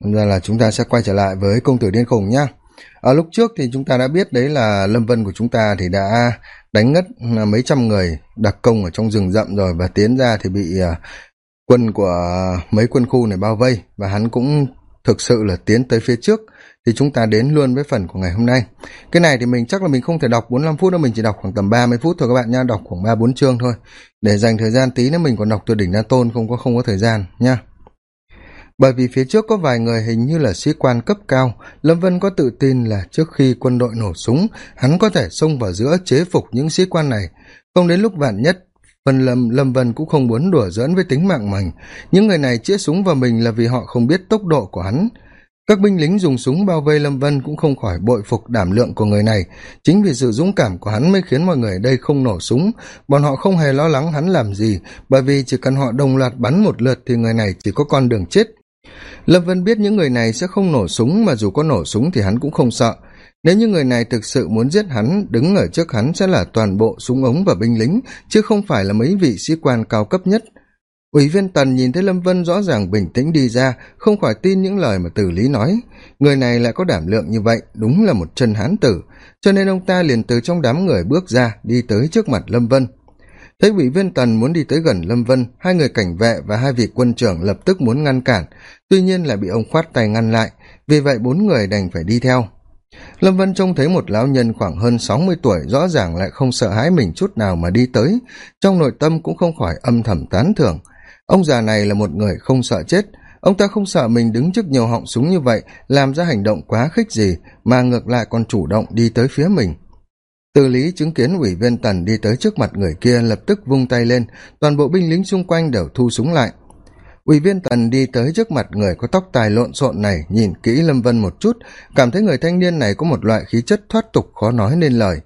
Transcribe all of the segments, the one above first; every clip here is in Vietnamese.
ra là chúng ta sẽ quay trở lại với công tử điên khùng nhá. Ở lúc trước thì chúng ta đã biết đấy là lâm vân của chúng ta thì đã đánh ngất à, mấy trăm người đặc công ở trong rừng rậm rồi và tiến ra thì bị à, quân của mấy quân khu này bao vây. Và hắn cũng thực sự là tiến tới phía trước thì chúng ta đến luôn với phần của ngày hôm nay. Cái này thì mình, chắc là mình không thể đọc bốn năm phút đâu, mình chỉ đọc khoảng tầm ba mươi phút thôi các bạn nha đọc khoảng ba bốn chương thôi. Để dành thời gian tí nữa mình còn đọc từ đỉnh đa tôn không có không có thời gian nha bởi vì phía trước có vài người hình như là sĩ quan cấp cao, lâm vân có tự tin là trước khi quân đội nổ súng, hắn có thể xông vào giữa chế phục những sĩ quan này. Không đến lúc vạn nhất phần lâm lâm vân cũng không muốn đùa giỡn với tính mạng mình. Những người này chĩa súng vào mình là vì họ không biết tốc độ của hắn. Các binh lính dùng súng bao vây lâm vân cũng không khỏi bội phục đảm lượng của người này. Chính vì sự dũng cảm của hắn mới khiến mọi người ở đây không nổ súng. Bọn họ không hề lo lắng hắn làm gì, bởi vì chỉ cần họ đồng loạt bắn một lượt thì người này chỉ có con đường chết lâm vân biết những người này sẽ không nổ súng, mà dù có nổ súng thì hắn cũng không sợ. Nếu như người này thực sự muốn giết hắn, đứng ở trước hắn sẽ là toàn bộ súng ống và binh lính, chứ không phải là mấy vị sĩ quan cao cấp nhất. Ủy viên tần nhìn thấy lâm vân rõ ràng bình tĩnh đi ra, không khỏi tin những lời mà tử lý nói. Người này lại có đảm lượng như vậy, đúng là một chân hán tử. Cho nên ông ta liền từ trong đám người bước ra, đi tới trước mặt lâm vân thấy vị viên tần muốn đi tới gần lâm vân, hai người cảnh vệ và hai vị quân trưởng lập tức muốn ngăn cản, tuy nhiên lại bị ông khoát tay ngăn lại, vì vậy bốn người đành phải đi theo. Lâm vân trông thấy một lão nhân khoảng hơn sáu mươi tuổi, rõ ràng lại không sợ hãi mình chút nào mà đi tới, trong nội tâm cũng không khỏi âm thầm tán thưởng. Ông già này là một người không sợ chết, ông ta không sợ mình đứng trước nhiều họng súng như vậy, làm ra hành động quá khích gì, mà ngược lại còn chủ động đi tới phía mình từ lý chứng kiến ủy viên tần đi tới trước mặt người kia lập tức vung tay lên, toàn bộ binh lính xung quanh đều thu súng lại. Ủy viên tần đi tới trước mặt người có tóc tài lộn xộn này, nhìn kỹ lâm vân một chút, cảm thấy người thanh niên này có một loại khí chất thoát tục khó nói nên lời.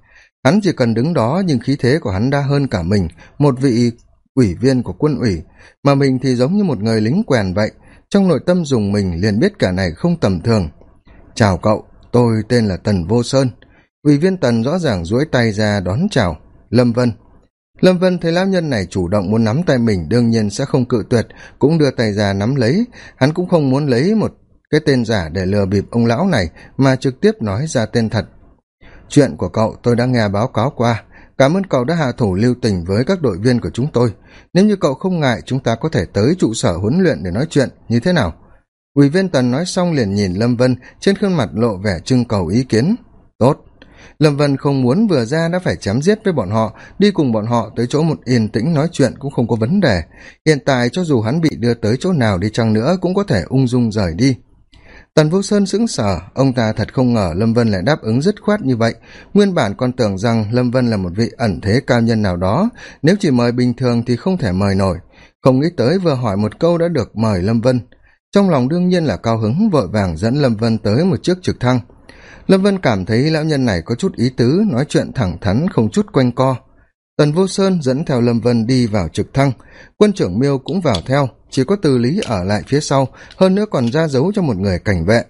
Hắn chỉ cần đứng đó nhưng khí thế của hắn đa hơn cả mình, một vị ủy viên của quân ủy, mà mình thì giống như một người lính quèn vậy, trong nội tâm dùng mình liền biết cả này không tầm thường. Chào cậu, tôi tên là tần vô sơn ủy viên tần rõ ràng duỗi tay ra đón chào. Lâm vân. Lâm vân thấy lão nhân này chủ động muốn nắm tay mình, đương nhiên sẽ không cự tuyệt, cũng đưa tay ra nắm lấy. Hắn cũng không muốn lấy một cái tên giả để lừa bịp ông lão này, mà trực tiếp nói ra tên thật. Chuyện của cậu tôi đã nghe báo cáo qua. Cảm ơn cậu đã hạ thủ lưu tình với các đội viên của chúng tôi. Nếu như cậu không ngại, chúng ta có thể tới trụ sở huấn luyện để nói chuyện. Như thế nào? Ủy viên tần nói xong liền nhìn lâm vân, trên khuôn mặt lộ vẻ trưng cầu ý kiến. Tốt lâm vân không muốn vừa ra đã phải chém giết với bọn họ, đi cùng bọn họ tới chỗ một yên tĩnh nói chuyện cũng không có vấn đề. Hiện tại cho dù hắn bị đưa tới chỗ nào đi chăng nữa cũng có thể ung dung rời đi. Tần vô sơn sững sờ, ông ta thật không ngờ lâm vân lại đáp ứng dứt khoát như vậy. Nguyên bản còn tưởng rằng lâm vân là một vị ẩn thế cao nhân nào đó, nếu chỉ mời bình thường thì không thể mời nổi. Không nghĩ tới vừa hỏi một câu đã được mời lâm vân. Trong lòng đương nhiên là cao hứng, vội vàng dẫn lâm vân tới một chiếc trực thăng lâm vân cảm thấy lão nhân này có chút ý tứ, nói chuyện thẳng thắn, không chút quanh co. Tần vô sơn dẫn theo lâm vân đi vào trực thăng. Quân trưởng miêu cũng vào theo, chỉ có từ lý ở lại phía sau, hơn nữa còn ra dấu cho một người cảnh vệ.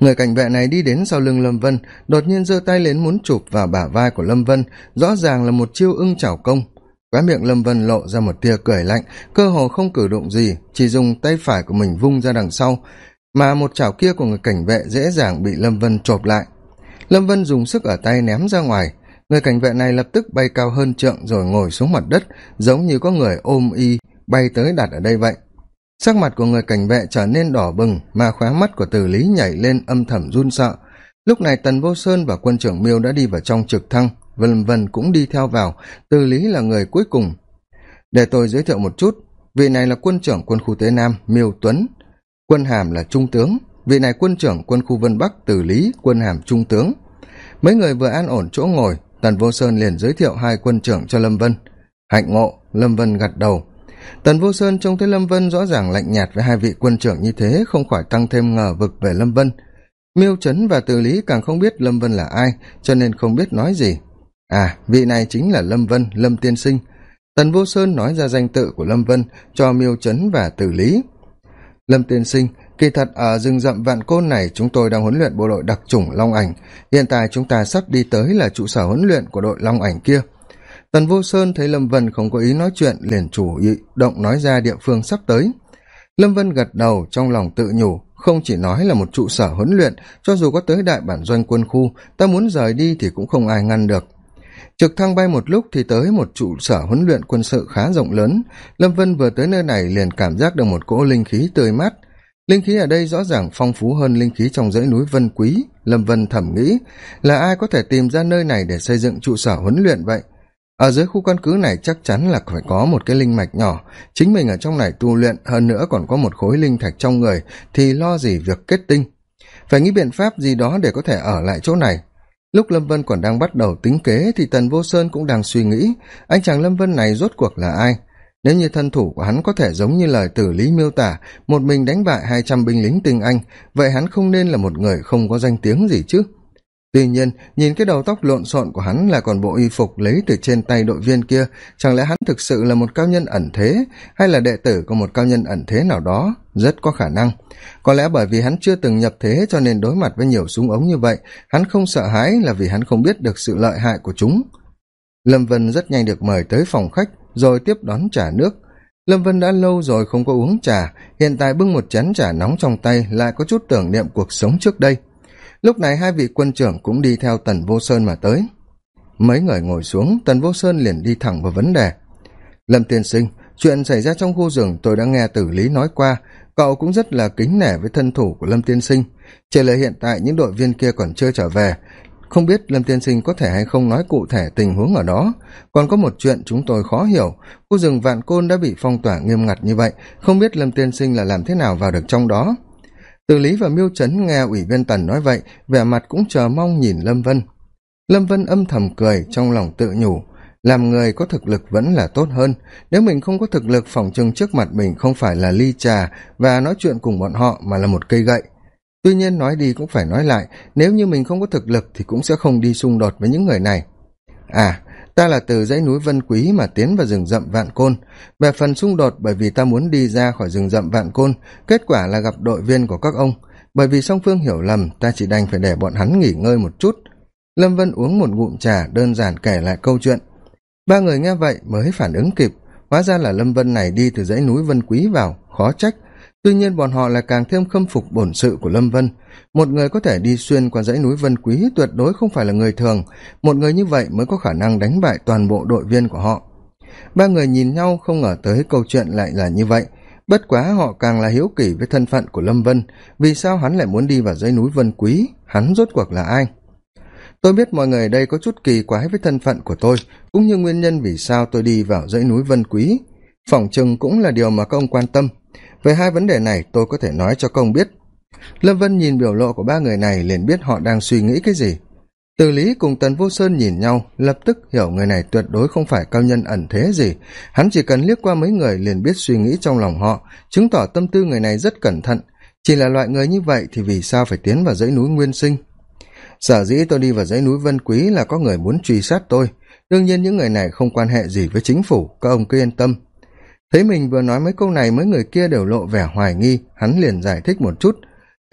Người cảnh vệ này đi đến sau lưng lâm vân, đột nhiên giơ tay lên muốn chụp vào bả vai của lâm vân, rõ ràng là một chiêu ưng chảo công. Quá miệng lâm vân lộ ra một tia cười lạnh, cơ hồ không cử động gì, chỉ dùng tay phải của mình vung ra đằng sau mà một chảo kia của người cảnh vệ dễ dàng bị lâm vân chộp lại. Lâm vân dùng sức ở tay ném ra ngoài. Người cảnh vệ này lập tức bay cao hơn trượng rồi ngồi xuống mặt đất, giống như có người ôm y bay tới đặt ở đây vậy. Sắc mặt của người cảnh vệ trở nên đỏ bừng, mà khóa mắt của từ lý nhảy lên âm thầm run sợ. Lúc này tần vô sơn và quân trưởng miêu đã đi vào trong trực thăng vân vân cũng đi theo vào. Từ lý là người cuối cùng. Để tôi giới thiệu một chút, vị này là quân trưởng quân khu tế nam, miêu tuấn quân hàm là trung tướng. Vị này quân trưởng quân khu vân bắc từ lý, quân hàm trung tướng. Mấy người vừa an ổn chỗ ngồi, tần vô sơn liền giới thiệu hai quân trưởng cho lâm vân. Hạnh ngộ, lâm vân gật đầu. Tần vô sơn trông thấy lâm vân rõ ràng lạnh nhạt với hai vị quân trưởng như thế, không khỏi tăng thêm ngờ vực về lâm vân. Miêu trấn và từ lý càng không biết lâm vân là ai, cho nên không biết nói gì. À vị này chính là lâm vân, lâm tiên sinh. Tần vô sơn nói ra danh tự của lâm vân cho miêu trấn và từ lý lâm tiên sinh, kỳ thật ở rừng rậm vạn côn này chúng tôi đang huấn luyện bộ đội đặc chủng long ảnh. Hiện tại chúng ta sắp đi tới là trụ sở huấn luyện của đội long ảnh kia. Tần vô sơn thấy lâm vân không có ý nói chuyện, liền chủ ý động nói ra địa phương sắp tới. Lâm vân gật đầu, trong lòng tự nhủ, không chỉ nói là một trụ sở huấn luyện, cho dù có tới đại bản doanh quân khu, ta muốn rời đi thì cũng không ai ngăn được trực thăng bay một lúc thì tới một trụ sở huấn luyện quân sự khá rộng lớn. Lâm vân vừa tới nơi này liền cảm giác được một cỗ linh khí tươi mát. Linh khí ở đây rõ ràng phong phú hơn linh khí trong dãy núi vân quý. Lâm vân thẩm nghĩ, là ai có thể tìm ra nơi này để xây dựng trụ sở huấn luyện vậy? Ở dưới khu căn cứ này chắc chắn là phải có một cái linh mạch nhỏ. Chính mình ở trong này tu luyện, hơn nữa còn có một khối linh thạch trong người, thì lo gì việc kết tinh? Phải nghĩ biện pháp gì đó để có thể ở lại chỗ này lúc lâm vân còn đang bắt đầu tính kế thì tần vô sơn cũng đang suy nghĩ, anh chàng lâm vân này rốt cuộc là ai? Nếu như thân thủ của hắn có thể giống như lời tử lý miêu tả, một mình đánh bại hai trăm binh lính tinh anh, vậy hắn không nên là một người không có danh tiếng gì chứ? Tuy nhiên, nhìn cái đầu tóc lộn xộn của hắn là còn bộ y phục lấy từ trên tay đội viên kia, chẳng lẽ hắn thực sự là một cao nhân ẩn thế, hay là đệ tử của một cao nhân ẩn thế nào đó? Rất có khả năng. Có lẽ bởi vì hắn chưa từng nhập thế cho nên đối mặt với nhiều súng ống như vậy, hắn không sợ hãi là vì hắn không biết được sự lợi hại của chúng. Lâm vân rất nhanh được mời tới phòng khách, rồi tiếp đón trà nước. Lâm vân đã lâu rồi không có uống trà, hiện tại bưng một chén trà nóng trong tay lại có chút tưởng niệm cuộc sống trước đây lúc này hai vị quân trưởng cũng đi theo tần vô sơn mà tới. Mấy người ngồi xuống, tần vô sơn liền đi thẳng vào vấn đề. Lâm tiên sinh, chuyện xảy ra trong khu rừng tôi đã nghe tử lý nói qua. Cậu cũng rất là kính nể với thân thủ của lâm tiên sinh. Chỉ là hiện tại những đội viên kia còn chưa trở về. Không biết lâm tiên sinh có thể hay không nói cụ thể tình huống ở đó. Còn có một chuyện chúng tôi khó hiểu. Khu rừng vạn côn đã bị phong tỏa nghiêm ngặt như vậy. Không biết lâm tiên sinh là làm thế nào vào được trong đó? Từ lý và miêu trấn nghe ủy viên tần nói vậy, vẻ mặt cũng chờ mong nhìn lâm vân. Lâm vân âm thầm cười, trong lòng tự nhủ, làm người có thực lực vẫn là tốt hơn. Nếu mình không có thực lực phòng chừng trước mặt mình không phải là ly trà và nói chuyện cùng bọn họ mà là một cây gậy. Tuy nhiên nói đi cũng phải nói lại, nếu như mình không có thực lực thì cũng sẽ không đi xung đột với những người này. À ta là từ dãy núi vân quý mà tiến vào rừng rậm vạn côn. Về phần xung đột bởi vì ta muốn đi ra khỏi rừng rậm vạn côn, kết quả là gặp đội viên của các ông. Bởi vì song phương hiểu lầm, ta chỉ đành phải để bọn hắn nghỉ ngơi một chút. Lâm vân uống một ngụm trà, đơn giản kể lại câu chuyện. Ba người nghe vậy mới phản ứng kịp. Hóa ra là lâm vân này đi từ dãy núi vân quý vào, khó trách tuy nhiên bọn họ lại càng thêm khâm phục bổn sự của lâm vân. Một người có thể đi xuyên qua dãy núi vân quý tuyệt đối không phải là người thường. Một người như vậy mới có khả năng đánh bại toàn bộ đội viên của họ. Ba người nhìn nhau không ngờ tới câu chuyện lại là như vậy. Bất quá họ càng là hiếu kỳ với thân phận của lâm vân. Vì sao hắn lại muốn đi vào dãy núi vân quý? Hắn rốt cuộc là ai? Tôi biết mọi người đây có chút kỳ quái với thân phận của tôi, cũng như nguyên nhân vì sao tôi đi vào dãy núi vân quý. Phỏng chừng cũng là điều mà các ông quan tâm về hai vấn đề này, tôi có thể nói cho công biết. Lâm vân nhìn biểu lộ của ba người này liền biết họ đang suy nghĩ cái gì. Từ lý cùng tần vô sơn nhìn nhau, lập tức hiểu người này tuyệt đối không phải cao nhân ẩn thế gì. Hắn chỉ cần liếc qua mấy người liền biết suy nghĩ trong lòng họ, chứng tỏ tâm tư người này rất cẩn thận. Chỉ là loại người như vậy thì vì sao phải tiến vào dãy núi nguyên sinh? Sở dĩ tôi đi vào dãy núi vân quý là có người muốn truy sát tôi. Đương nhiên những người này không quan hệ gì với chính phủ, các ông cứ yên tâm thấy mình vừa nói mấy câu này, mấy người kia đều lộ vẻ hoài nghi, hắn liền giải thích một chút.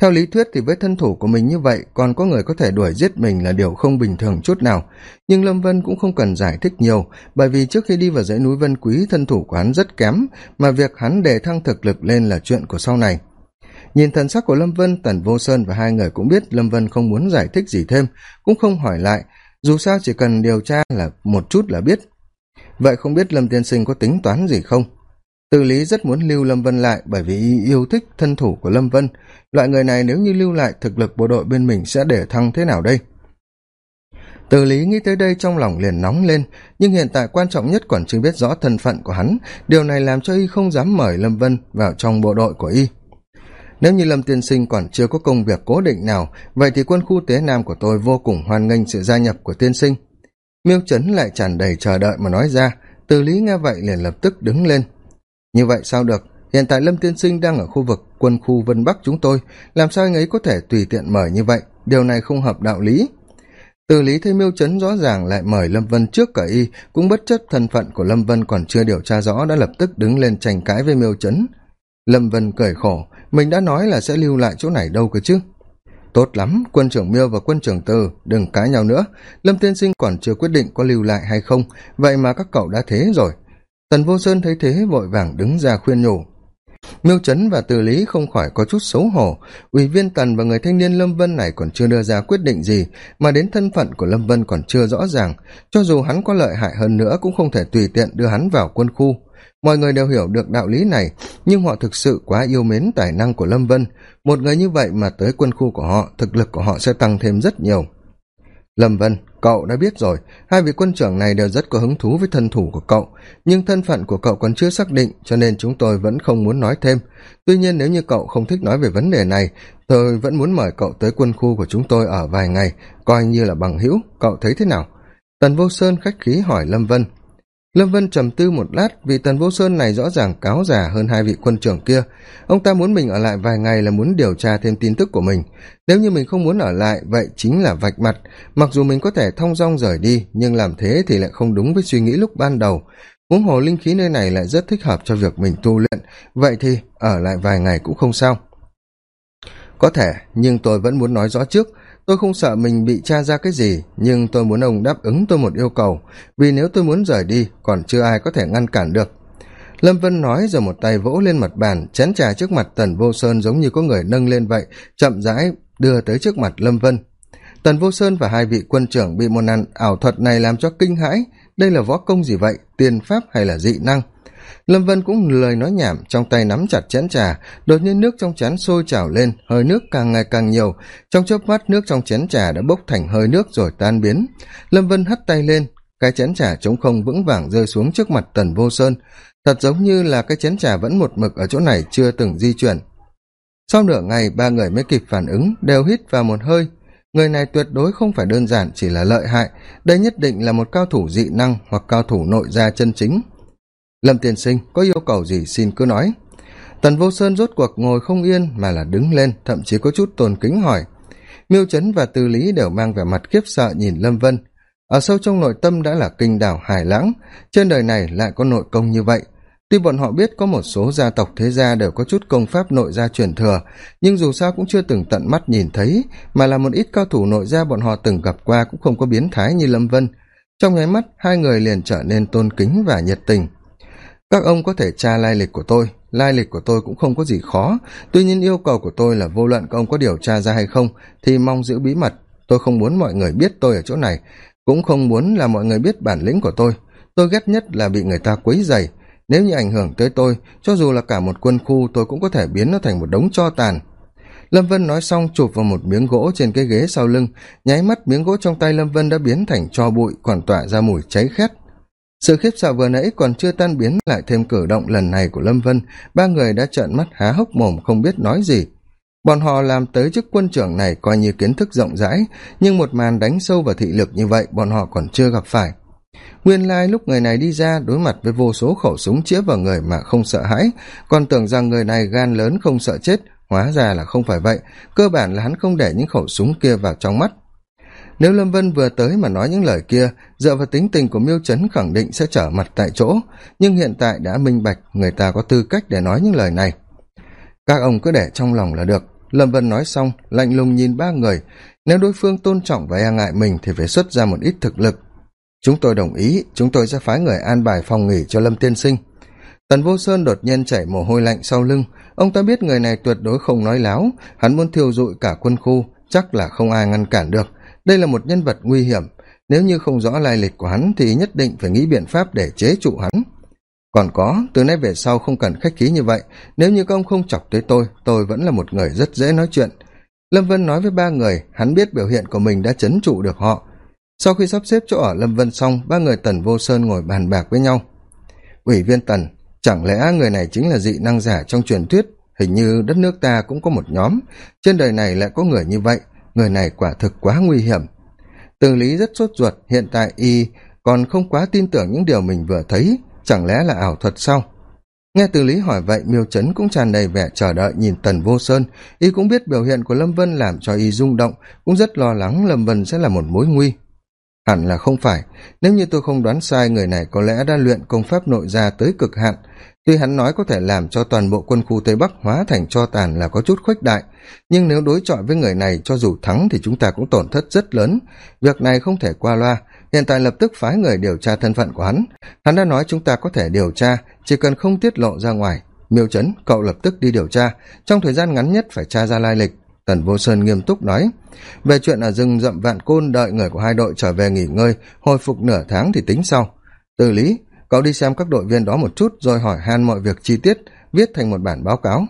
Theo lý thuyết thì với thân thủ của mình như vậy, còn có người có thể đuổi giết mình là điều không bình thường chút nào. Nhưng lâm vân cũng không cần giải thích nhiều, bởi vì trước khi đi vào dãy núi vân quý, thân thủ của hắn rất kém, mà việc hắn đề thăng thực lực lên là chuyện của sau này. Nhìn thần sắc của lâm vân, tần vô sơn và hai người cũng biết lâm vân không muốn giải thích gì thêm, cũng không hỏi lại. Dù sao chỉ cần điều tra là một chút là biết. Vậy không biết lâm tiên sinh có tính toán gì không? Từ lý rất muốn lưu lâm vân lại bởi vì y yêu thích thân thủ của lâm vân. Loại người này nếu như lưu lại thực lực bộ đội bên mình sẽ để thăng thế nào đây? Từ lý nghĩ tới đây trong lòng liền nóng lên, nhưng hiện tại quan trọng nhất còn chưa biết rõ thân phận của hắn. Điều này làm cho y không dám mời lâm vân vào trong bộ đội của y. Nếu như lâm tiên sinh còn chưa có công việc cố định nào, vậy thì quân khu tế nam của tôi vô cùng hoan nghênh sự gia nhập của tiên sinh. Miêu trấn lại tràn đầy chờ đợi mà nói ra. Từ lý nghe vậy liền lập tức đứng lên như vậy sao được? Hiện tại lâm tiên sinh đang ở khu vực quân khu vân bắc chúng tôi. Làm sao anh ấy có thể tùy tiện mời như vậy? Điều này không hợp đạo lý. Từ lý thấy miêu trấn rõ ràng lại mời lâm vân trước cả y. Cũng bất chấp thân phận của lâm vân còn chưa điều tra rõ đã lập tức đứng lên tranh cãi với miêu trấn. Lâm vân cười khổ. Mình đã nói là sẽ lưu lại chỗ này đâu cơ chứ? Tốt lắm, quân trưởng miêu và quân trưởng từ, đừng cãi nhau nữa. Lâm tiên sinh còn chưa quyết định có lưu lại hay không. Vậy mà các cậu đã thế rồi tần vô sơn thấy thế vội vàng đứng ra khuyên nhủ. Miêu trấn và từ lý không khỏi có chút xấu hổ. Ủy viên tần và người thanh niên lâm vân này còn chưa đưa ra quyết định gì, mà đến thân phận của lâm vân còn chưa rõ ràng. Cho dù hắn có lợi hại hơn nữa cũng không thể tùy tiện đưa hắn vào quân khu. Mọi người đều hiểu được đạo lý này, nhưng họ thực sự quá yêu mến tài năng của lâm vân. Một người như vậy mà tới quân khu của họ, thực lực của họ sẽ tăng thêm rất nhiều lâm vân, cậu đã biết rồi. Hai vị quân trưởng này đều rất có hứng thú với thân thủ của cậu. Nhưng thân phận của cậu còn chưa xác định, cho nên chúng tôi vẫn không muốn nói thêm. Tuy nhiên nếu như cậu không thích nói về vấn đề này, tôi vẫn muốn mời cậu tới quân khu của chúng tôi ở vài ngày. Coi như là bằng hữu, cậu thấy thế nào? Tần vô sơn khách khí hỏi lâm vân lâm vân trầm tư một lát vì tần vô sơn này rõ ràng cáo già hơn hai vị quân trưởng kia. Ông ta muốn mình ở lại vài ngày là muốn điều tra thêm tin tức của mình. Nếu như mình không muốn ở lại, vậy chính là vạch mặt. Mặc dù mình có thể thong dong rời đi, nhưng làm thế thì lại không đúng với suy nghĩ lúc ban đầu. Huống hồ linh khí nơi này lại rất thích hợp cho việc mình tu luyện. Vậy thì ở lại vài ngày cũng không sao. Có thể, nhưng tôi vẫn muốn nói rõ trước tôi không sợ mình bị t ra cái gì, nhưng tôi muốn ông đáp ứng tôi một yêu cầu, vì nếu tôi muốn rời đi, còn chưa ai có thể ngăn cản được. Lâm vân nói rồi một tay vỗ lên mặt bàn, chén trà trước mặt tần vô sơn giống như có người nâng lên vậy, chậm rãi đưa tới trước mặt lâm vân. Tần vô sơn và hai vị quân trưởng bị một nạn ảo thuật này làm cho kinh hãi. Đây là võ công gì vậy? Tiền pháp hay là dị năng? Lâm vân cũng lời nói nhảm, trong tay nắm chặt chén trà, đột nhiên nước trong chén sôi trào lên, hơi nước càng ngày càng nhiều. Trong chớp mắt, nước trong chén trà đã bốc thành hơi nước rồi tan biến. Lâm vân hất tay lên, cái chén trà trống không vững vàng rơi xuống trước mặt tần vô sơn. Thật giống như là cái chén trà vẫn một mực ở chỗ này chưa từng di chuyển. Sau nửa ngày, ba người mới kịp phản ứng, đều hít vào một hơi. Người này tuyệt đối không phải đơn giản chỉ là lợi hại, đây nhất định là một cao thủ dị năng hoặc cao thủ nội gia chân chính lâm tiên sinh, có yêu cầu gì xin cứ nói. Tần vô sơn rốt cuộc ngồi không yên mà là đứng lên, thậm chí có chút tôn kính hỏi. Miêu trấn và tư lý đều mang vẻ mặt khiếp sợ nhìn lâm vân. Ở sâu trong nội tâm đã là kinh đảo hải lãng, trên đời này lại có nội công như vậy. Tuy bọn họ biết có một số gia tộc thế gia đều có chút công pháp nội gia truyền thừa, nhưng dù sao cũng chưa từng tận mắt nhìn thấy, mà là một ít cao thủ nội gia bọn họ từng gặp qua cũng không có biến thái như lâm vân. Trong nháy mắt, hai người liền trở nên tôn kính và nhiệt tình các ông có thể tra lai lịch của tôi. Lai lịch của tôi cũng không có gì khó. Tuy nhiên yêu cầu của tôi là vô luận các ông có điều tra ra hay không, thì mong giữ bí mật. Tôi không muốn mọi người biết tôi ở chỗ này. Cũng không muốn là mọi người biết bản lĩnh của tôi. Tôi ghét nhất là bị người ta quấy dày nếu như ảnh hưởng tới tôi, cho dù là cả một quân khu, tôi cũng có thể biến nó thành một đống cho tàn. Lâm vân nói xong chụp vào một miếng gỗ trên cái ghế sau lưng. Nháy mắt miếng gỗ trong tay lâm vân đã biến thành cho bụi, còn tỏa ra mùi cháy khét sự khiếp sợ vừa nãy còn chưa tan biến lại thêm cử động lần này của lâm vân, ba người đã trợn mắt há hốc mồm không biết nói gì. Bọn họ làm tới chức quân trưởng này coi như kiến thức rộng rãi, nhưng một màn đánh sâu vào thị lực như vậy bọn họ còn chưa gặp phải. Nguyên lai lúc người này đi ra đối mặt với vô số khẩu súng chĩa vào người mà không sợ hãi, còn tưởng rằng người này gan lớn không sợ chết, hóa ra là không phải vậy, cơ bản là hắn không để những khẩu súng kia vào trong mắt nếu lâm vân vừa tới mà nói những lời kia, dựa vào tính tình của miêu trấn khẳng định sẽ trở mặt tại chỗ. Nhưng hiện tại đã minh bạch, người ta có tư cách để nói những lời này. Các ông cứ để trong lòng là được. Lâm vân nói xong, lạnh lùng nhìn ba người. Nếu đối phương tôn trọng và e ngại mình thì phải xuất ra một ít thực lực. Chúng tôi đồng ý, chúng tôi sẽ phái người an bài phòng nghỉ cho lâm tiên sinh. Tần vô sơn đột nhiên chảy mồ hôi lạnh sau lưng. Ông ta biết người này tuyệt đối không nói láo. Hắn muốn thiêu dụi cả quân khu, chắc là không ai ngăn cản được đây là một nhân vật nguy hiểm. Nếu như không rõ lai lịch của hắn thì nhất định phải nghĩ biện pháp để chế trụ hắn. Còn có, từ nay về sau không cần khách khí như vậy. Nếu như công không chọc tới tôi tôi vẫn là một người rất dễ nói chuyện. Lâm vân nói với ba người, hắn biết biểu hiện của mình đã c h ấ n trụ được họ. Sau khi sắp xếp chỗ ở lâm vân xong, ba người tần vô sơn ngồi bàn bạc với nhau. Ủy viên tần, chẳng lẽ người này chính là dị năng giả trong truyền thuyết? Hình như đất nước ta cũng có một nhóm. Trên đời này lại có người như vậy người này quả thực quá nguy hiểm. Từ lý rất sốt ruột, hiện tại y còn không quá tin tưởng những điều mình vừa thấy, chẳng lẽ là ảo thuật sao? Nghe từ lý hỏi vậy, miêu trấn cũng tràn đầy vẻ chờ đợi nhìn tần vô sơn. Y cũng biết biểu hiện của lâm vân làm cho y rung động, cũng rất lo lắng lâm vân sẽ là một mối nguy hẳn là không phải. Nếu như tôi không đoán sai, người này có lẽ đã luyện công pháp nội gia tới cực hạn. Tuy hắn nói có thể làm cho toàn bộ quân khu tây bắc hóa thành cho tàn là có chút khuếch đại, nhưng nếu đối chọi với người này cho dù thắng thì chúng ta cũng tổn thất rất lớn. Việc này không thể qua loa. Hiện tại lập tức phái người điều tra thân phận của hắn. Hắn đã nói chúng ta có thể điều tra, chỉ cần không tiết lộ ra ngoài. Miêu trấn cậu lập tức đi điều tra. Trong thời gian ngắn nhất phải tra ra lai lịch tần vô sơn nghiêm túc nói. Về chuyện ở rừng rậm vạn côn đợi người của hai đội trở về nghỉ ngơi, hồi phục nửa tháng thì tính sau. Từ lý, cậu đi xem các đội viên đó một chút rồi hỏi han mọi việc chi tiết, viết thành một bản báo cáo.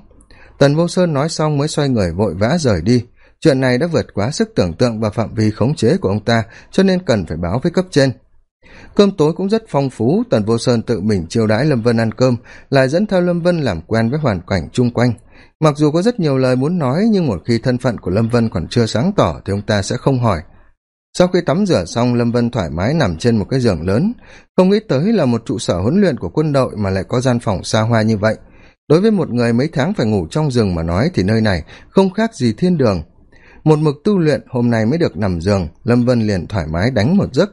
Tần vô sơn nói xong mới xoay người vội vã rời đi. Chuyện này đã vượt quá sức tưởng tượng và phạm vi khống chế của ông ta, cho nên cần phải báo với cấp trên. Cơm tối cũng rất phong phú, tần vô sơn tự mình chiêu đãi lâm vân ăn cơm, lại dẫn theo lâm vân làm quen với hoàn cảnh chung quanh mặc dù có rất nhiều lời muốn nói, nhưng một khi thân phận của lâm vân còn chưa sáng tỏ thì ông ta sẽ không hỏi. Sau khi tắm rửa xong, lâm vân thoải mái nằm trên một cái giường lớn. Không nghĩ tới là một trụ sở huấn luyện của quân đội mà lại có gian phòng xa hoa như vậy. Đối với một người mấy tháng phải ngủ trong giường mà nói thì nơi này không khác gì thiên đường. Một mực tu luyện, hôm nay mới được nằm giường, lâm vân liền thoải mái đánh một giấc.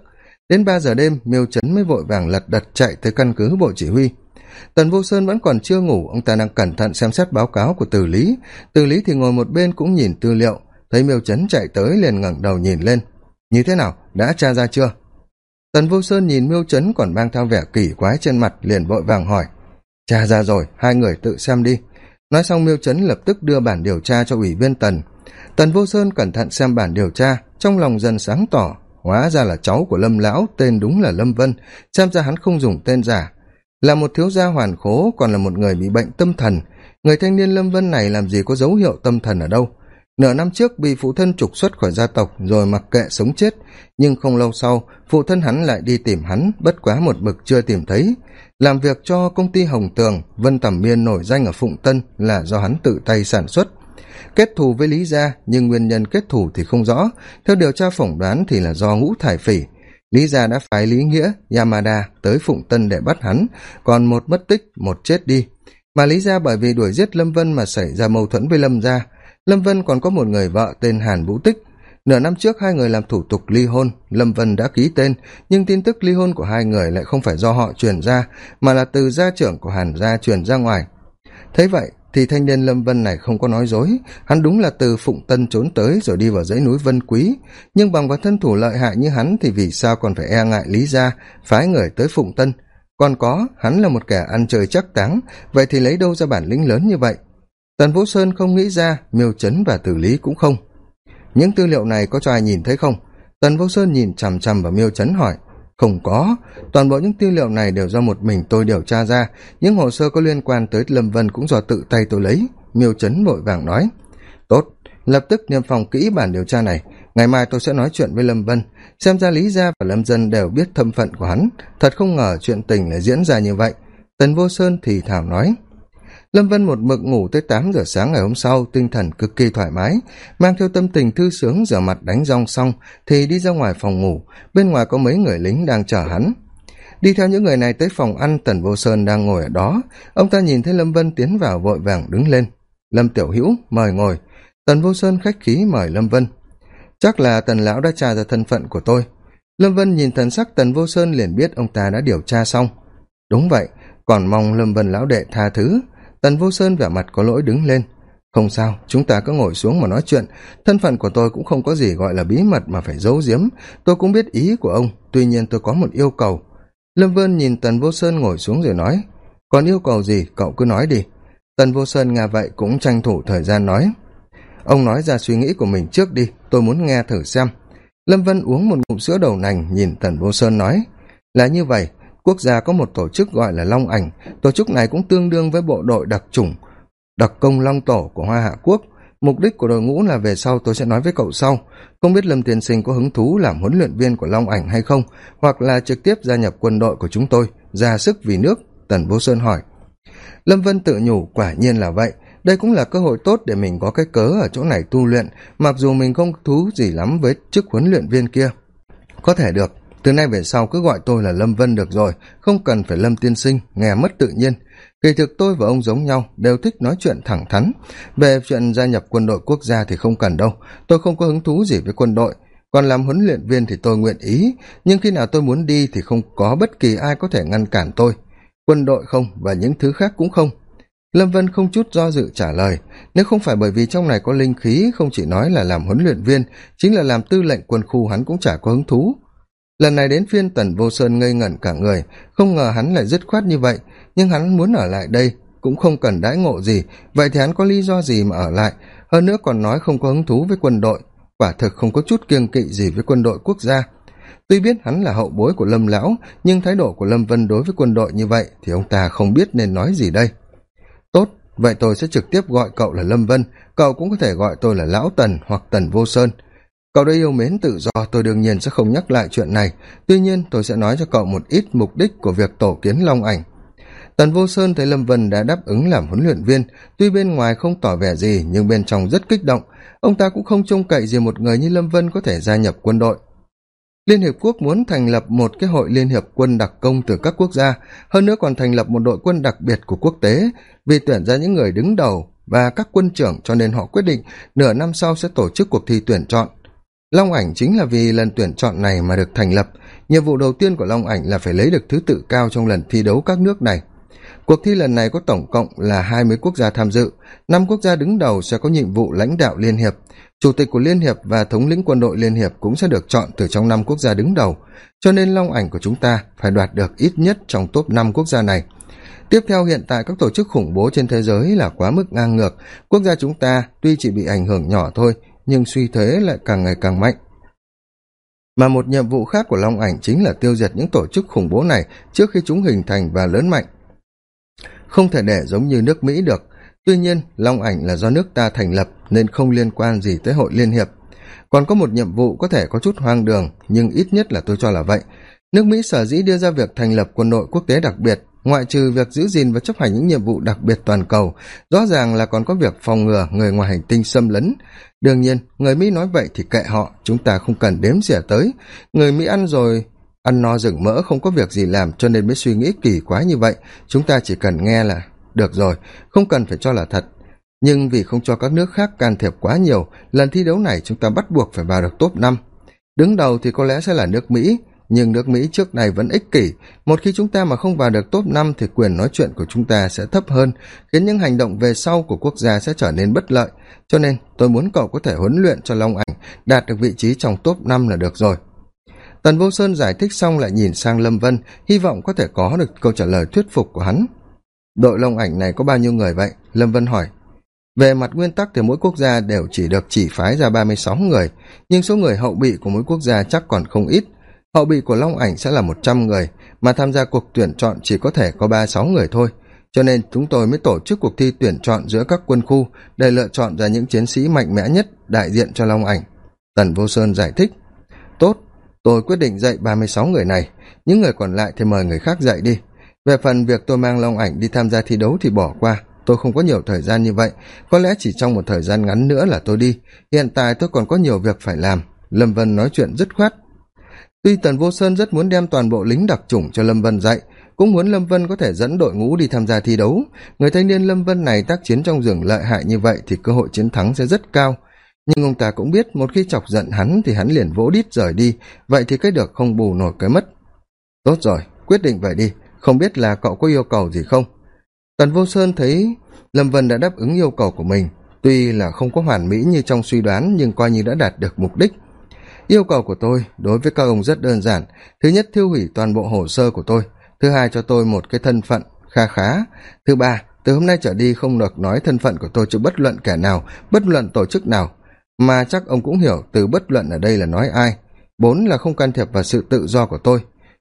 Đến ba giờ đêm, miêu trấn mới vội vàng lật đật chạy tới căn cứ bộ chỉ huy tần vô sơn vẫn còn chưa ngủ. Ông ta đang cẩn thận xem xét báo cáo của từ lý. Từ lý thì ngồi một bên cũng nhìn tư liệu. Thấy miêu trấn chạy tới liền ngẩng đầu nhìn lên. Như thế nào? Đã tra ra chưa? Tần vô sơn nhìn miêu trấn còn mang theo vẻ kỳ quái trên mặt, liền vội vàng hỏi. Tra ra rồi, hai người tự xem đi. Nói xong, miêu trấn lập tức đưa bản điều tra cho ủy viên tần. Tần vô sơn cẩn thận xem bản điều tra, trong lòng dần sáng tỏ. Hóa ra là cháu của lâm lão, tên đúng là lâm vân. Xem ra hắn không dùng tên giả là một thiếu gia hoàn khố, còn là một người bị bệnh tâm thần. Người thanh niên lâm vân này làm gì có dấu hiệu tâm thần ở đâu? Nửa năm trước bị phụ thân trục xuất khỏi gia tộc rồi mặc kệ sống chết. Nhưng không lâu sau, phụ thân hắn lại đi tìm hắn, bất quá một bực chưa tìm thấy. Làm việc cho công ty hồng tường, vân tầm miên nổi danh ở phụng tân là do hắn tự tay sản xuất. Kết thù với lý gia, nhưng nguyên nhân kết thù thì không rõ. Theo điều tra phỏng đoán thì là do ngũ thải phỉ lý gia đã phái lý nghĩa, yamada tới phụng tân để bắt hắn, còn một mất tích, một chết đi. Mà lý gia bởi vì đuổi giết lâm vân mà xảy ra mâu thuẫn với lâm gia. Lâm vân còn có một người vợ tên hàn vũ tích. Nửa năm trước, hai người làm thủ tục ly hôn. Lâm vân đã ký tên, nhưng tin tức ly hôn của hai người lại không phải do họ truyền ra, mà là từ gia trưởng của hàn gia truyền ra ngoài. Thấy vậy thì thanh niên lâm vân này không có nói dối. Hắn đúng là từ phụng tân trốn tới rồi đi vào dãy núi vân quý. Nhưng bằng vào thân thủ lợi hại như hắn thì vì sao còn phải e ngại lý gia, phái người tới phụng tân? Còn có, hắn là một kẻ ăn chơi chắc táng, vậy thì lấy đâu ra bản lĩnh lớn như vậy? Tần vũ sơn không nghĩ ra, miêu trấn và tử lý cũng không. Những tư liệu này có cho ai nhìn thấy không? Tần vũ sơn nhìn chằm chằm vào miêu trấn hỏi không có. Toàn bộ những tư liệu này đều do một mình tôi điều tra ra. Những hồ sơ có liên quan tới lâm vân cũng do tự tay tôi lấy, miêu trấn vội vàng nói. Tốt. Lập tức niêm phòng kỹ bản điều tra này. Ngày mai tôi sẽ nói chuyện với lâm vân, xem ra lý gia và lâm dân đều biết thâm phận của hắn. Thật không ngờ chuyện tình lại diễn ra như vậy. Tần vô sơn thì thảo nói lâm vân một mực ngủ tới tám giờ sáng ngày hôm sau, tinh thần cực kỳ thoải mái, mang theo tâm tình thư sướng rửa mặt đánh rong xong thì đi ra ngoài phòng ngủ, bên ngoài có mấy người lính đang chờ hắn. Đi theo những người này tới phòng ăn, tần vô sơn đang ngồi ở đó. Ông ta nhìn thấy lâm vân tiến vào vội vàng đứng lên. Lâm tiểu hữu, mời ngồi. Tần vô sơn khách khí mời lâm vân. Chắc là tần lão đã tra ra thân phận của tôi. Lâm vân nhìn thần sắc tần vô sơn liền biết ông ta đã điều tra xong. Đúng vậy, còn mong lâm vân lão đệ tha thứ tần vô sơn vẻ mặt có lỗi đứng lên. Không sao, chúng ta cứ ngồi xuống mà nói chuyện. Thân phận của tôi cũng không có gì gọi là bí mật mà phải giấu giếm. Tôi cũng biết ý của ông, tuy nhiên tôi có một yêu cầu. Lâm vân nhìn tần vô sơn ngồi xuống rồi nói, còn yêu cầu gì, cậu cứ nói đi. Tần vô sơn nghe vậy cũng tranh thủ thời gian nói, ông nói ra suy nghĩ của mình trước đi, tôi muốn nghe thử xem. Lâm vân uống một ngụm sữa đầu nành, nhìn tần vô sơn nói, là như vậy quốc gia có một tổ chức gọi là long ảnh. Tổ chức này cũng tương đương với bộ đội đặc chủng, đặc công long tổ của hoa hạ quốc. Mục đích của đội ngũ là về sau tôi sẽ nói với cậu sau. Không biết lâm tiên sinh có hứng thú làm huấn luyện viên của long ảnh hay không, hoặc là trực tiếp gia nhập quân đội của chúng tôi, ra sức vì nước? Tần vô sơn hỏi. Lâm vân tự nhủ, quả nhiên là vậy. Đây cũng là cơ hội tốt để mình có cái cớ ở chỗ này tu luyện, mặc dù mình không thú gì lắm với chức huấn luyện viên kia. Có thể được từ nay về sau cứ gọi tôi là lâm vân được rồi, không cần phải lâm tiên sinh, nghe mất tự nhiên. Kỳ thực tôi và ông giống nhau, đều thích nói chuyện thẳng thắn. Về chuyện gia nhập quân đội quốc gia thì không cần đâu, tôi không có hứng thú gì với quân đội. Còn làm huấn luyện viên thì tôi nguyện ý, nhưng khi nào tôi muốn đi thì không có bất kỳ ai có thể ngăn cản tôi. Quân đội không và những thứ khác cũng không. Lâm vân không chút do dự trả lời, nếu không phải bởi vì trong này có linh khí, không chỉ nói là làm huấn luyện viên, chính là làm tư lệnh quân khu hắn cũng chả có hứng thú lần này đến phiên tần vô sơn ngây ngẩn cả người, không ngờ hắn lại dứt khoát như vậy. Nhưng hắn muốn ở lại đây, cũng không cần đãi ngộ gì. Vậy thì hắn có lý do gì mà ở lại? Hơn nữa còn nói không có hứng thú với quân đội. Quả thực không có chút kiêng kỵ gì với quân đội quốc gia. Tuy biết hắn là hậu bối của lâm lão, nhưng thái độ của lâm vân đối với quân đội như vậy thì ông ta không biết nên nói gì đây. Tốt, vậy tôi sẽ trực tiếp gọi cậu là lâm vân. Cậu cũng có thể gọi tôi là lão tần hoặc tần vô sơn cậu đã yêu mến tự do, tôi đương nhiên sẽ không nhắc lại chuyện này. Tuy nhiên, tôi sẽ nói cho cậu một ít mục đích của việc tổ kiến long ảnh. Tần vô sơn thấy lâm vân đã đáp ứng làm huấn luyện viên. Tuy bên ngoài không tỏ vẻ gì, nhưng bên trong rất kích động. Ông ta cũng không trông cậy gì một người như lâm vân có thể gia nhập quân đội. Liên hiệp quốc muốn thành lập một cái hội liên hiệp quân đặc công từ các quốc gia, hơn nữa còn thành lập một đội quân đặc biệt của quốc tế, vì tuyển ra những người đứng đầu và các quân trưởng cho nên họ quyết định nửa năm sau sẽ tổ chức cuộc thi tuyển chọn long ảnh chính là vì lần tuyển chọn này mà được thành lập. Nhiệm vụ đầu tiên của long ảnh là phải lấy được thứ tự cao trong lần thi đấu các nước này. Cuộc thi lần này có tổng cộng là hai mươi quốc gia tham dự. Năm quốc gia đứng đầu sẽ có nhiệm vụ lãnh đạo liên hiệp. Chủ tịch của liên hiệp và thống lĩnh quân đội liên hiệp cũng sẽ được chọn từ trong năm quốc gia đứng đầu. Cho nên long ảnh của chúng ta phải đoạt được ít nhất trong top năm quốc gia này. Tiếp theo, hiện tại các tổ chức khủng bố trên thế giới là quá mức ngang ngược. Quốc gia chúng ta tuy chỉ bị ảnh hưởng nhỏ thôi nhưng suy thế lại càng ngày càng mạnh. Mà một nhiệm vụ khác của long ảnh chính là tiêu diệt những tổ chức khủng bố này trước khi chúng hình thành và lớn mạnh. Không thể để giống như nước mỹ được, tuy nhiên long ảnh là do nước ta thành lập nên không liên quan gì tới hội liên hiệp. Còn có một nhiệm vụ có thể có chút hoang đường, nhưng ít nhất là tôi cho là vậy. Nước mỹ sở dĩ đưa ra việc thành lập quân đội quốc tế đặc biệt ngoại trừ việc giữ gìn và chấp hành những nhiệm vụ đặc biệt toàn cầu, rõ ràng là còn có việc phòng ngừa người ngoài hành tinh xâm lấn. Đương nhiên, người mỹ nói vậy thì kệ họ, chúng ta không cần đếm xỉa tới. Người mỹ ăn rồi, ăn no rừng mỡ không có việc gì làm cho nên mới suy nghĩ kỳ quá như vậy. Chúng ta chỉ cần nghe là được rồi, không cần phải cho là thật. Nhưng vì không cho các nước khác can thiệp quá nhiều, lần thi đấu này chúng ta bắt buộc phải vào được top năm. Đứng đầu thì có lẽ sẽ là nước mỹ nhưng nước mỹ trước này vẫn ích kỷ. Một khi chúng ta mà không vào được top năm thì quyền nói chuyện của chúng ta sẽ thấp hơn, khiến những hành động về sau của quốc gia sẽ trở nên bất lợi. Cho nên, tôi muốn cậu có thể huấn luyện cho long ảnh đạt được vị trí trong top năm là được rồi. Tần vô sơn giải thích xong lại nhìn sang lâm vân, hy vọng có thể có được câu trả lời thuyết phục của hắn. Đội long ảnh này có bao nhiêu người vậy? Lâm vân hỏi. Về mặt nguyên tắc thì mỗi quốc gia đều chỉ được chỉ phái ra ba mươi sáu người, nhưng số người hậu bị của mỗi quốc gia chắc còn không ít hậu bị của long ảnh sẽ là một trăm người, mà tham gia cuộc tuyển chọn chỉ có thể có ba, sáu người thôi. Cho nên chúng tôi mới tổ chức cuộc thi tuyển chọn giữa các quân khu để lựa chọn ra những chiến sĩ mạnh mẽ nhất đại diện cho long ảnh. Tần vô sơn giải thích, tốt, tôi quyết định dạy ba mươi sáu người này, những người còn lại thì mời người khác dạy đi. Về phần việc tôi mang long ảnh đi tham gia thi đấu thì bỏ qua, tôi không có nhiều thời gian như vậy. Có lẽ chỉ trong một thời gian ngắn nữa là tôi đi. Hiện tại tôi còn có nhiều việc phải làm. Lâm vân nói chuyện dứt khoát tuy tần vô sơn rất muốn đem toàn bộ lính đặc chủng cho lâm vân dạy, cũng muốn lâm vân có thể dẫn đội ngũ đi tham gia thi đấu. Người thanh niên lâm vân này tác chiến trong rừng lợi hại như vậy thì cơ hội chiến thắng sẽ rất cao. Nhưng ông ta cũng biết một khi chọc giận hắn thì hắn liền vỗ đít rời đi, vậy thì cái được không bù nổi cái mất. Tốt rồi, quyết định vậy đi, không biết là cậu có yêu cầu gì không? Tần vô sơn thấy lâm vân đã đáp ứng yêu cầu của mình, tuy là không có hoàn mỹ như trong suy đoán nhưng coi như đã đạt được mục đích yêu cầu của tôi đối với các ông rất đơn giản. Thứ nhất, thiêu hủy toàn bộ hồ sơ của tôi. Thứ hai, cho tôi một cái thân phận kha khá. Thứ ba, từ hôm nay trở đi không được nói thân phận của tôi cho bất luận kẻ nào, bất luận tổ chức nào. Mà chắc ông cũng hiểu từ bất luận ở đây là nói ai. Bốn là không can thiệp vào sự tự do của tôi.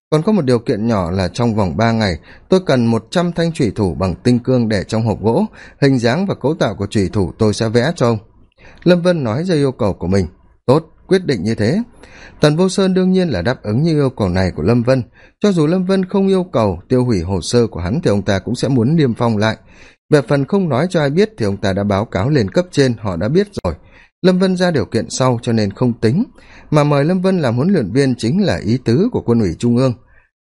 Còn có một điều kiện nhỏ là trong vòng ba ngày, tôi cần một trăm thanh thủy thủ bằng tinh cương để trong hộp gỗ. Hình dáng và cấu tạo của thủy thủ tôi sẽ vẽ cho ông. Lâm vân nói ra yêu cầu của mình. Tốt quyết định như thế. Tần vô sơn đương nhiên là đáp ứng như yêu cầu này của lâm vân. Cho dù lâm vân không yêu cầu, tiêu hủy hồ sơ của hắn thì ông ta cũng sẽ muốn niêm phong lại. Về phần không nói cho ai biết thì ông ta đã báo cáo lên cấp trên, họ đã biết rồi. Lâm vân ra điều kiện sau cho nên không tính. Mà mời lâm vân làm huấn luyện viên chính là ý tứ của quân ủy trung ương.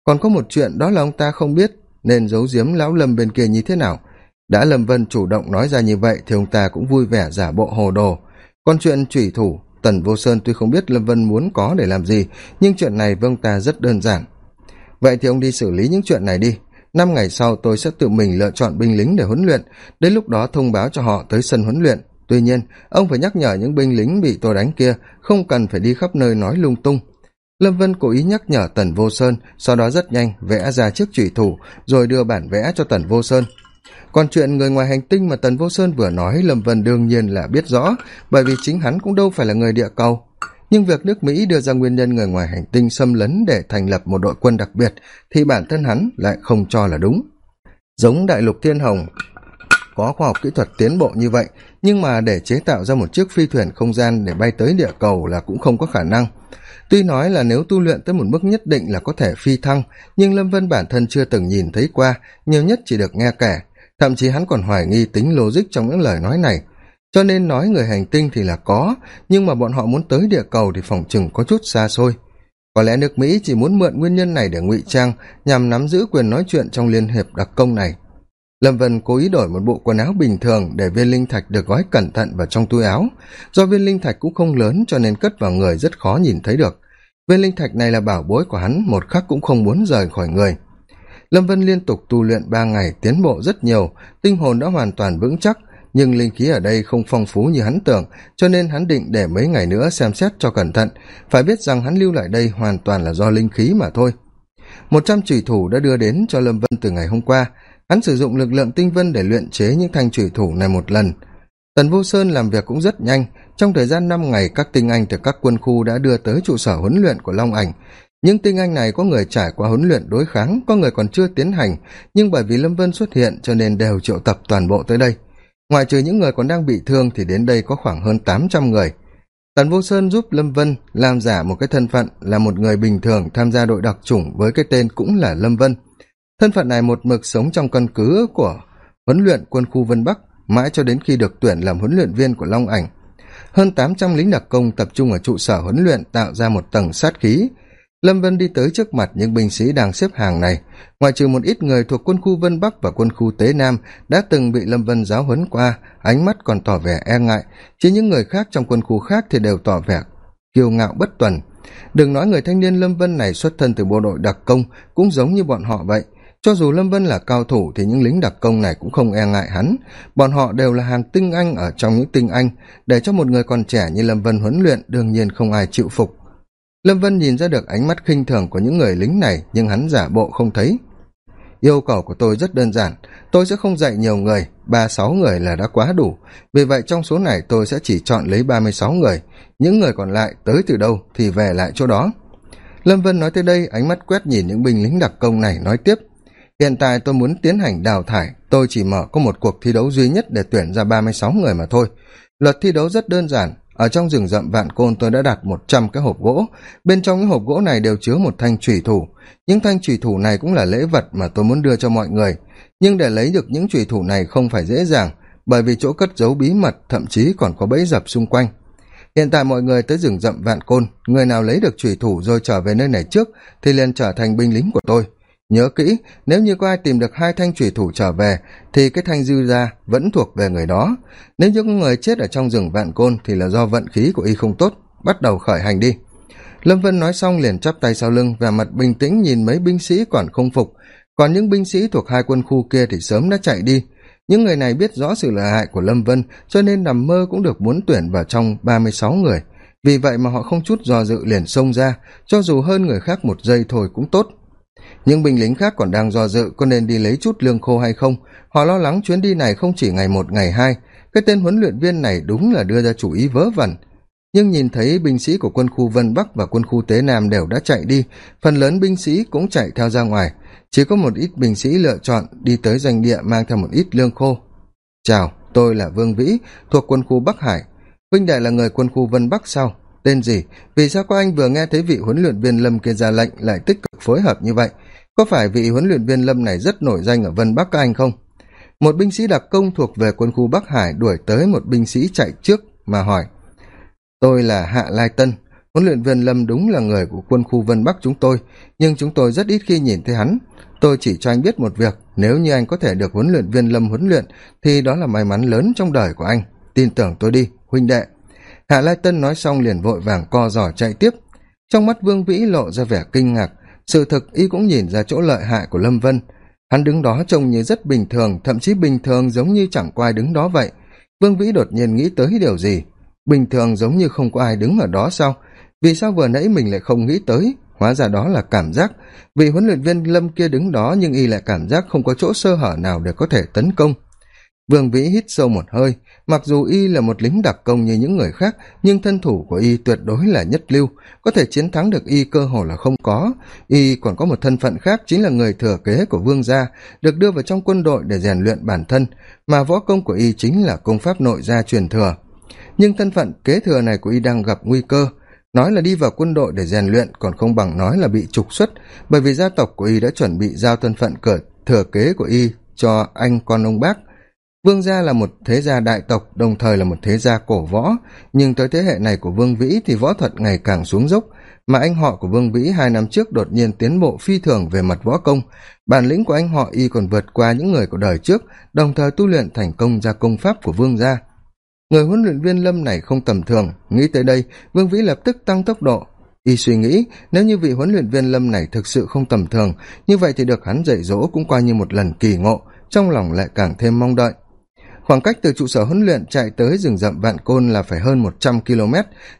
Còn có một chuyện đó là ông ta không biết, nên giấu giếm lão lâm bên kia như thế nào. Đã lâm vân chủ động nói ra như vậy thì ông ta cũng vui vẻ giả bộ hồ đồ. Còn chuyện thủy thủ tần vô sơn tuy không biết lâm vân muốn có để làm gì, nhưng chuyện này với ông ta rất đơn giản. Vậy thì ông đi xử lý những chuyện này đi. Năm ngày sau tôi sẽ tự mình lựa chọn binh lính để huấn luyện. Đến lúc đó thông báo cho họ tới sân huấn luyện. Tuy nhiên, ông phải nhắc nhở những binh lính bị tôi đánh kia không cần phải đi khắp nơi nói lung tung. Lâm vân cố ý nhắc nhở tần vô sơn, sau đó rất nhanh vẽ ra chiếc trùy thủ, rồi đưa bản vẽ cho tần vô sơn còn chuyện người ngoài hành tinh mà tần vô sơn vừa nói, lâm vân đương nhiên là biết rõ, bởi vì chính hắn cũng đâu phải là người địa cầu. Nhưng việc nước mỹ đưa ra nguyên nhân người ngoài hành tinh xâm lấn để thành lập một đội quân đặc biệt, thì bản thân hắn lại không cho là đúng. Giống đại lục thiên hồng, có khoa học kỹ thuật tiến bộ như vậy, nhưng mà để chế tạo ra một chiếc phi thuyền không gian để bay tới địa cầu là cũng không có khả năng. Tuy nói là nếu tu luyện tới một mức nhất định là có thể phi thăng, nhưng lâm vân bản thân chưa từng nhìn thấy qua, nhiều nhất chỉ được nghe kể thậm chí hắn còn hoài nghi tính logic trong những lời nói này. Cho nên nói người hành tinh thì là có, nhưng mà bọn họ muốn tới địa cầu thì phòng chừng có chút xa xôi. Có lẽ nước mỹ chỉ muốn mượn nguyên nhân này để ngụy trang, nhằm nắm giữ quyền nói chuyện trong liên hiệp đặc công này. Lâm vân cố ý đổi một bộ quần áo bình thường để viên linh thạch được gói cẩn thận vào trong túi áo. Do viên linh thạch cũng không lớn cho nên cất vào người rất khó nhìn thấy được. Viên linh thạch này là bảo bối của hắn, một khắc cũng không muốn rời khỏi người lâm vân liên tục tu luyện ba ngày tiến bộ rất nhiều, tinh hồn đã hoàn toàn vững chắc, nhưng linh khí ở đây không phong phú như hắn tưởng, cho nên hắn định để mấy ngày nữa xem xét cho cẩn thận. Phải biết rằng hắn lưu lại đây hoàn toàn là do linh khí mà thôi. Một trăm trùy thủ đã đưa đến cho lâm vân từ ngày hôm qua. Hắn sử dụng lực lượng tinh vân để luyện chế những thanh trùy thủ này một lần. Tần vô sơn làm việc cũng rất nhanh. Trong thời gian năm ngày, các tinh anh từ các quân khu đã đưa tới trụ sở huấn luyện của long ảnh những tinh anh này có người trải qua huấn luyện đối kháng, có người còn chưa tiến hành. Nhưng bởi vì lâm vân xuất hiện cho nên đều triệu tập toàn bộ tới đây. Ngoại trừ những người còn đang bị thương thì đến đây có khoảng hơn tám trăm người. Tần vô sơn giúp lâm vân làm giả một cái thân phận là một người bình thường tham gia đội đặc chủng với cái tên cũng là lâm vân. Thân phận này một mực sống trong căn cứ của huấn luyện quân khu vân bắc, mãi cho đến khi được tuyển làm huấn luyện viên của long ảnh. Hơn tám trăm lính đặc công tập trung ở trụ sở huấn luyện tạo ra một tầng sát khí lâm vân đi tới trước mặt những binh sĩ đang xếp hàng này. Ngoại trừ một ít người thuộc quân khu vân bắc và quân khu tế nam đã từng bị lâm vân giáo huấn qua, ánh mắt còn tỏ vẻ e ngại. Chứ những người khác trong quân khu khác thì đều tỏ vẻ kiêu ngạo bất tuần. Đừng nói người thanh niên lâm vân này xuất thân từ bộ đội đặc công cũng giống như bọn họ vậy. Cho dù lâm vân là cao thủ thì những lính đặc công này cũng không e ngại hắn. Bọn họ đều là hàng tinh anh ở trong những tinh anh. Để cho một người còn trẻ như lâm vân huấn luyện đương nhiên không ai chịu phục lâm vân nhìn ra được ánh mắt khinh thường của những người lính này, nhưng hắn giả bộ không thấy. Yêu cầu của tôi rất đơn giản, tôi sẽ không dạy nhiều người, ba sáu người là đã quá đủ. Vì vậy trong số này tôi sẽ chỉ chọn lấy ba mươi sáu người, những người còn lại tới từ đâu thì về lại chỗ đó. Lâm vân nói tới đây, ánh mắt quét nhìn những binh lính đặc công này, nói tiếp. Hiện tại tôi muốn tiến hành đào thải, tôi chỉ mở có một cuộc thi đấu duy nhất để tuyển ra ba mươi sáu người mà thôi. Luật thi đấu rất đơn giản ở trong rừng rậm vạn côn tôi đã đặt một trăm cái hộp gỗ. Bên trong những hộp gỗ này đều chứa một thanh trùy thủ. Những thanh trùy thủ này cũng là lễ vật mà tôi muốn đưa cho mọi người. Nhưng để lấy được những trùy thủ này không phải dễ dàng, bởi vì chỗ cất giấu bí mật, thậm chí còn có bẫy dập xung quanh. Hiện tại mọi người tới rừng rậm vạn côn, người nào lấy được trùy thủ rồi trở về nơi này trước thì liền trở thành binh lính của tôi nhớ kỹ, nếu như có ai tìm được hai thanh thủy thủ trở về, thì cái thanh dư ra vẫn thuộc về người đó. Nếu những người chết ở trong rừng vạn côn thì là do vận khí của y không tốt, bắt đầu khởi hành đi. Lâm vân nói xong liền chắp tay sau lưng và mặt bình tĩnh nhìn mấy binh sĩ còn không phục. Còn những binh sĩ thuộc hai quân khu kia thì sớm đã chạy đi. Những người này biết rõ sự lợi hại của lâm vân, cho nên nằm mơ cũng được muốn tuyển vào trong ba mươi sáu người. Vì vậy mà họ không chút do dự liền xông ra, cho dù hơn người khác một giây thôi cũng tốt những binh lính khác còn đang do dự có nên đi lấy chút lương khô hay không. Họ lo lắng chuyến đi này không chỉ ngày một, ngày hai. Cái tên huấn luyện viên này đúng là đưa ra chủ ý vớ vẩn. Nhưng nhìn thấy binh sĩ của quân khu vân bắc và quân khu tế nam đều đã chạy đi, phần lớn binh sĩ cũng chạy theo ra ngoài. Chỉ có một ít binh sĩ lựa chọn đi tới doanh địa mang theo một ít lương khô. Chào, tôi là vương vĩ, thuộc quân khu bắc hải. Huynh đệ là người quân khu vân bắc sau tên gì? Vì sao có anh vừa nghe thấy vị huấn luyện viên lâm kia ra lệnh lại tích phối hợp như vậy, có phải vị huấn luyện viên lâm này rất nổi danh ở vân bắc các anh không? Một binh sĩ đặc công thuộc về quân khu bắc hải đuổi tới một binh sĩ chạy trước mà hỏi. Tôi là hạ lai tân, huấn luyện viên lâm đúng là người của quân khu vân bắc chúng tôi, nhưng chúng tôi rất ít khi nhìn thấy hắn. Tôi chỉ cho anh biết một việc, nếu như anh có thể được huấn luyện viên lâm huấn luyện, thì đó là may mắn lớn trong đời của anh. Tin tưởng tôi đi, huynh đệ. Hạ lai tân nói xong liền vội vàng co giò chạy tiếp. Trong mắt vương vĩ lộ ra vẻ kinh ngạc sự thực, y cũng nhìn ra chỗ lợi hại của lâm vân. Hắn đứng đó trông như rất bình thường, thậm chí bình thường giống như chẳng có ai đứng đó vậy. Vương vĩ đột nhiên nghĩ tới điều gì? Bình thường giống như không có ai đứng ở đó sao? Vì sao vừa nãy mình lại không nghĩ tới? Hóa ra đó là cảm giác. Vị huấn luyện viên lâm kia đứng đó nhưng y lại cảm giác không có chỗ sơ hở nào để có thể tấn công vương vĩ hít sâu một hơi, mặc dù y là một lính đặc công như những người khác, nhưng thân thủ của y tuyệt đối là nhất lưu. Có thể chiến thắng được y cơ hồ là không có. Y còn có một thân phận khác chính là người thừa kế của vương gia, được đưa vào trong quân đội để rèn luyện bản thân, mà võ công của y chính là công pháp nội gia truyền thừa. Nhưng thân phận kế thừa này của y đang gặp nguy cơ. Nói là đi vào quân đội để rèn luyện còn không bằng nói là bị trục xuất, bởi vì gia tộc của y đã chuẩn bị giao thân phận cờ, thừa kế của y cho anh con ông bác vương gia là một thế gia đại tộc, đồng thời là một thế gia cổ võ. Nhưng tới thế hệ này của vương vĩ thì võ thuật ngày càng xuống dốc. Mà anh họ của vương vĩ hai năm trước đột nhiên tiến bộ phi thường về mặt võ công. Bản lĩnh của anh họ y còn vượt qua những người của đời trước, đồng thời tu luyện thành công ra công pháp của vương gia. Người huấn luyện viên lâm này không tầm thường. Nghĩ tới đây, vương vĩ lập tức tăng tốc độ. Y suy nghĩ, nếu như vị huấn luyện viên lâm này thực sự không tầm thường, như vậy thì được hắn dạy dỗ cũng coi như một lần kỳ ngộ, trong lòng lại càng thêm mong đợi khoảng cách từ trụ sở huấn luyện chạy tới rừng rậm vạn côn là phải hơn một trăm km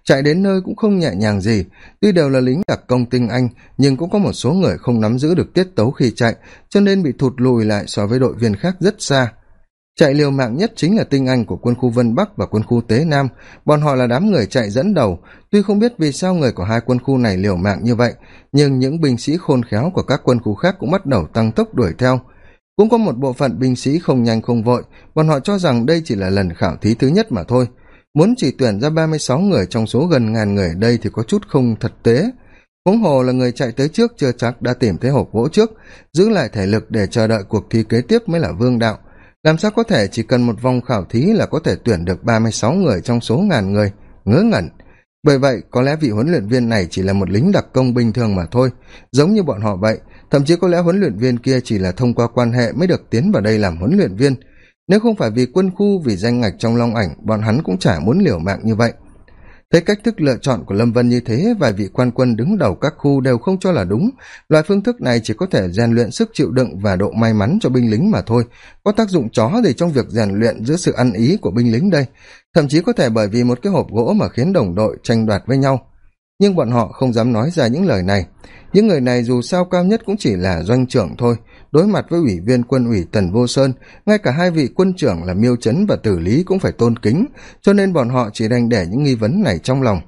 chạy đến nơi cũng không nhẹ nhàng gì. Tuy đều là lính đặc công tinh anh, nhưng cũng có một số người không nắm giữ được tiết tấu khi chạy, cho nên bị thụt lùi lại so với đội viên khác rất xa. Chạy liều mạng nhất chính là tinh anh của quân khu vân bắc và quân khu tế nam. Bọn họ là đám người chạy dẫn đầu. Tuy không biết vì sao người của hai quân khu này liều mạng như vậy, nhưng những binh sĩ khôn khéo của các quân khu khác cũng bắt đầu tăng tốc đuổi theo cũng có một bộ phận binh sĩ không nhanh không vội, bọn họ cho rằng đây chỉ là lần khảo thí thứ nhất mà thôi. Muốn chỉ tuyển ra ba mươi sáu người trong số gần ngàn người ở đây thì có chút không thật tế. Huống hồ là người chạy tới trước chưa chắc đã tìm thấy hộp gỗ trước, giữ lại thể lực để chờ đợi cuộc thi kế tiếp mới là vương đạo. Làm sao có thể chỉ cần một vòng khảo thí là có thể tuyển được ba mươi sáu người trong số ngàn người? Ngớ ngẩn. Bởi vậy, có lẽ vị huấn luyện viên này chỉ là một lính đặc công bình thường mà thôi, giống như bọn họ vậy thậm chí có lẽ huấn luyện viên kia chỉ là thông qua quan hệ mới được tiến vào đây làm huấn luyện viên. Nếu không phải vì quân khu, vì danh ngạch trong long ảnh, bọn hắn cũng chả muốn liều mạng như vậy. Thấy cách thức lựa chọn của lâm vân như thế, vài vị quan quân đứng đầu các khu đều không cho là đúng. Loại phương thức này chỉ có thể rèn luyện sức chịu đựng và độ may mắn cho binh lính mà thôi. Có tác dụng chó gì trong việc rèn luyện giữa sự ăn ý của binh lính đây? Thậm chí có thể bởi vì một cái hộp gỗ mà khiến đồng đội tranh đoạt với nhau nhưng bọn họ không dám nói ra những lời này. Những người này dù sao cao nhất cũng chỉ là doanh trưởng thôi. Đối mặt với ủy viên quân ủy tần vô sơn, ngay cả hai vị quân trưởng là miêu trấn và tử lý cũng phải tôn kính, cho nên bọn họ chỉ đành để những nghi vấn này trong lòng.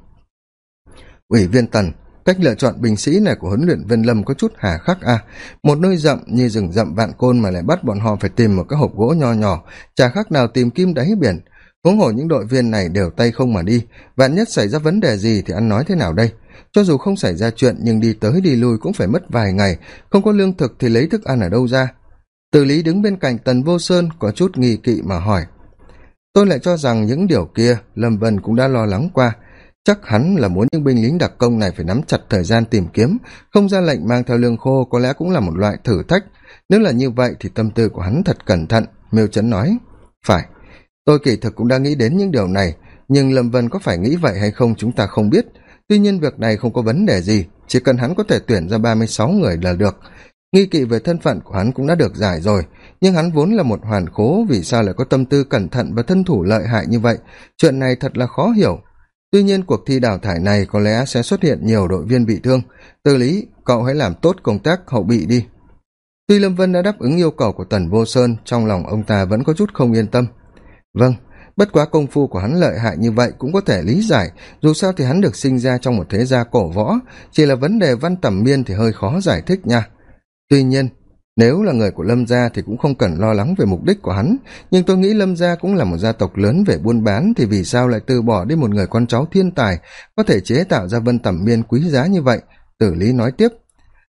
Ủy viên tần, cách lựa chọn binh sĩ này của huấn luyện viên lâm có chút hà khắc à một nơi rậm như rừng rậm vạn côn mà lại bắt bọn họ phải tìm một cái hộp gỗ nho nhỏ, chả khác nào tìm kim đáy biển huống hồ những đội viên này đều tay không mà đi. Vạn nhất xảy ra vấn đề gì thì ăn nói thế nào đây? Cho dù không xảy ra chuyện, nhưng đi tới đi lui cũng phải mất vài ngày. Không có lương thực thì lấy thức ăn ở đâu ra? Từ lý đứng bên cạnh tần vô sơn có chút nghi kỵ mà hỏi. Tôi lại cho rằng những điều kia, lâm vân cũng đã lo lắng qua. Chắc hắn là muốn những binh lính đặc công này phải nắm chặt thời gian tìm kiếm. Không ra lệnh mang theo lương khô có lẽ cũng là một loại thử thách. Nếu là như vậy thì tâm tư của hắn thật cẩn thận, miêu trấn nói. Phải tôi kỳ thực cũng đã nghĩ đến những điều này, nhưng lâm vân có phải nghĩ vậy hay không chúng ta không biết. Tuy nhiên việc này không có vấn đề gì, chỉ cần hắn có thể tuyển ra ba mươi sáu người là được. Nghi kỵ về thân phận của hắn cũng đã được giải rồi, nhưng hắn vốn là một hoàn khố vì sao lại có tâm tư cẩn thận và thân thủ lợi hại như vậy? Chuyện này thật là khó hiểu. Tuy nhiên cuộc thi đào thải này có lẽ sẽ xuất hiện nhiều đội viên bị thương. Tư lý, cậu hãy làm tốt công tác, hậu bị đi. Tuy lâm vân đã đáp ứng yêu cầu của tần vô sơn, trong lòng ông ta vẫn có chút không yên tâm vâng bất quá công phu của hắn lợi hại như vậy cũng có thể lý giải. Dù sao thì hắn được sinh ra trong một thế gia cổ võ, chỉ là vấn đề văn tẩm miên thì hơi khó giải thích nha. Tuy nhiên, nếu là người của lâm gia thì cũng không cần lo lắng về mục đích của hắn. Nhưng tôi nghĩ lâm gia cũng là một gia tộc lớn về buôn bán thì vì sao lại từ bỏ đi một người con cháu thiên tài có thể chế tạo ra vân tẩm miên quý giá như vậy? Tử lý nói tiếp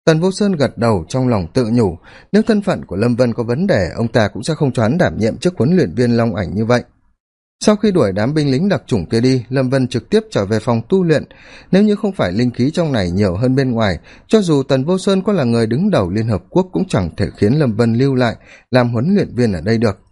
tần vô sơn gật đầu trong lòng tự nhủ, nếu thân phận của lâm vân có vấn đề, ông ta cũng sẽ không cho hắn đảm nhiệm chức huấn luyện viên long ảnh như vậy. Sau khi đuổi đám binh lính đặc chủng kia đi, lâm vân trực tiếp trở về phòng tu luyện. Nếu như không phải linh khí trong này nhiều hơn bên ngoài, cho dù tần vô sơn có là người đứng đầu liên hợp quốc cũng chẳng thể khiến lâm vân lưu lại, làm huấn luyện viên ở đây được.